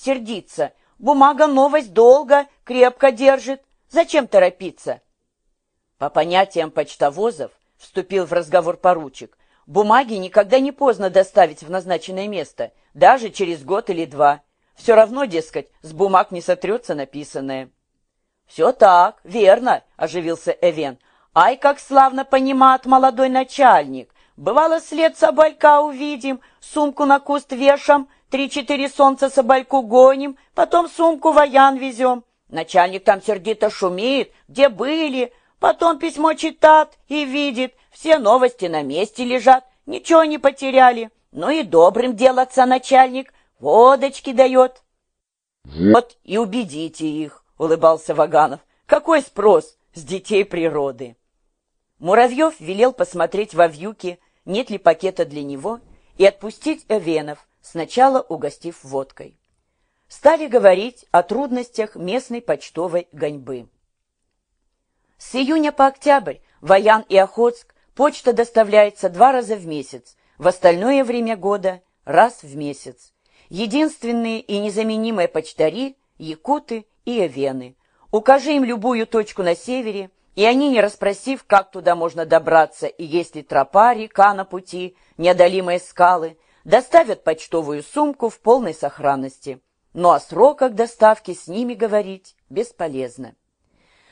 сердиться. Бумага новость долго, крепко держит. Зачем торопиться? По понятиям почтовозов, вступил в разговор поручик, бумаги никогда не поздно доставить в назначенное место, даже через год или два. Все равно, дескать, с бумаг не сотрется написанное. «Все так, верно», — оживился Эвен. «Ай, как славно понимает молодой начальник! Бывало, след соболька увидим, сумку на куст вешам, три-четыре солнца собольку гоним, потом сумку воян везем. Начальник там сердито шумит, где были, потом письмо читает и видит, все новости на месте лежат, ничего не потеряли. Ну и добрым делаться начальник, водочки дает. Вот и убедите их, улыбался Ваганов. Какой спрос с детей природы? Муравьев велел посмотреть во вьюки, нет ли пакета для него, и отпустить Эвенов, сначала угостив водкой. Стали говорить о трудностях местной почтовой гоньбы. С июня по октябрь в Аян и Охотск почта доставляется два раза в месяц, в остальное время года раз в месяц. Единственные и незаменимые почтари – якуты и эвены. Укажи им любую точку на севере – и они, не расспросив, как туда можно добраться и есть ли тропа, река на пути, неодолимые скалы, доставят почтовую сумку в полной сохранности. Но о сроках доставки с ними говорить бесполезно.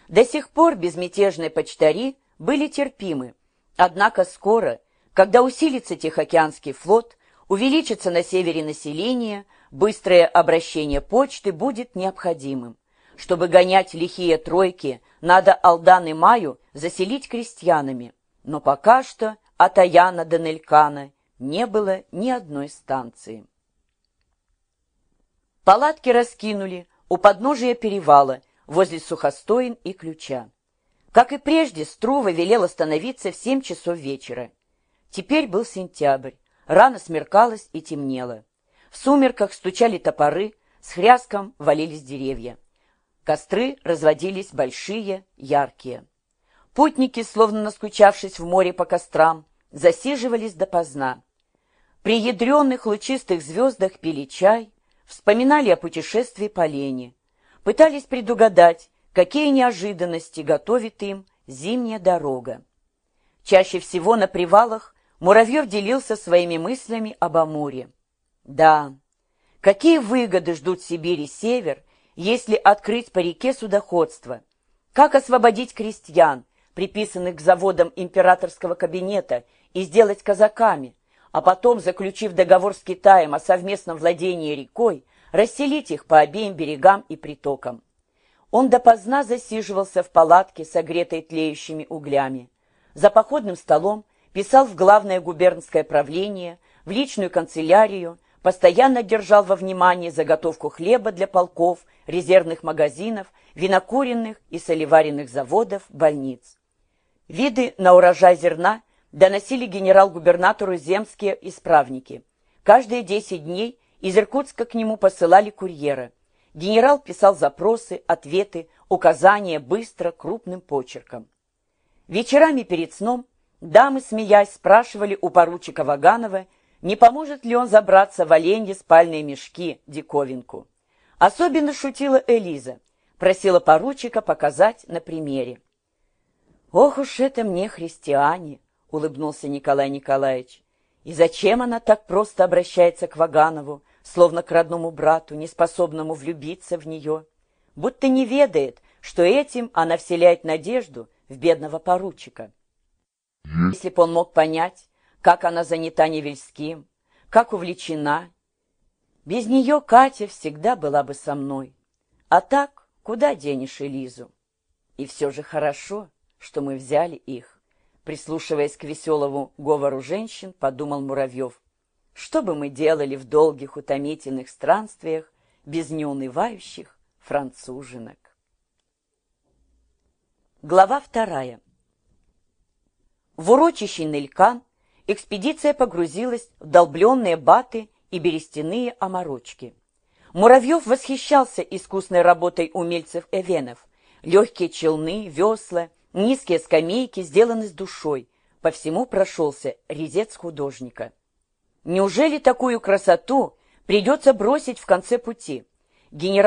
До сих пор безмятежные почтари были терпимы, однако скоро, когда усилится Тихоокеанский флот, увеличится на севере население, быстрое обращение почты будет необходимым. Чтобы гонять лихие тройки, надо Алдан и Маю заселить крестьянами. Но пока что от Аяна до Нелькана не было ни одной станции. Палатки раскинули у подножия перевала, возле Сухостоин и Ключа. Как и прежде, Струва велел остановиться в семь часов вечера. Теперь был сентябрь, рано смеркалось и темнело. В сумерках стучали топоры, с хряском валились деревья. Костры разводились большие, яркие. Путники, словно наскучавшись в море по кострам, засиживались допоздна. При ядреных лучистых звездах пили чай, вспоминали о путешествии по лени, пытались предугадать, какие неожиданности готовит им зимняя дорога. Чаще всего на привалах Муравьев делился своими мыслями об Амуре. Да, какие выгоды ждут Сибири север если открыть по реке судоходство? Как освободить крестьян, приписанных к заводам императорского кабинета, и сделать казаками, а потом, заключив договор с Китаем о совместном владении рекой, расселить их по обеим берегам и притокам? Он допоздна засиживался в палатке, согретой тлеющими углями. За походным столом писал в главное губернское правление, в личную канцелярию, постоянно держал во внимании заготовку хлеба для полков, резервных магазинов, винокуренных и солеваренных заводов, больниц. Виды на урожай зерна доносили генерал-губернатору земские исправники. Каждые 10 дней из Иркутска к нему посылали курьера. Генерал писал запросы, ответы, указания быстро, крупным почерком. Вечерами перед сном дамы, смеясь, спрашивали у поручика Ваганова, не поможет ли он забраться в оленьи спальные мешки, диковинку. Особенно шутила Элиза, просила поручика показать на примере. «Ох уж это мне христиане!» — улыбнулся Николай Николаевич. «И зачем она так просто обращается к Ваганову, словно к родному брату, неспособному влюбиться в нее? Будто не ведает, что этим она вселяет надежду в бедного поручика. Если бы он мог понять, как она занята Невельским, как увлечена, без нее Катя всегда была бы со мной. А так, куда денешь Элизу? И все же хорошо, что мы взяли их. Прислушиваясь к веселому говору женщин, подумал Муравьев. Что бы мы делали в долгих утомительных странствиях без неунывающих француженок? Глава вторая. В урочище Нелькан экспедиция погрузилась в долбленные баты и берестяные оморочки. Муравьев восхищался искусной работой умельцев-эвенов. Легкие челны, весла, низкие скамейки сделаны с душой. По всему прошелся резец художника. Неужели такую красоту придется бросить в конце пути? генерал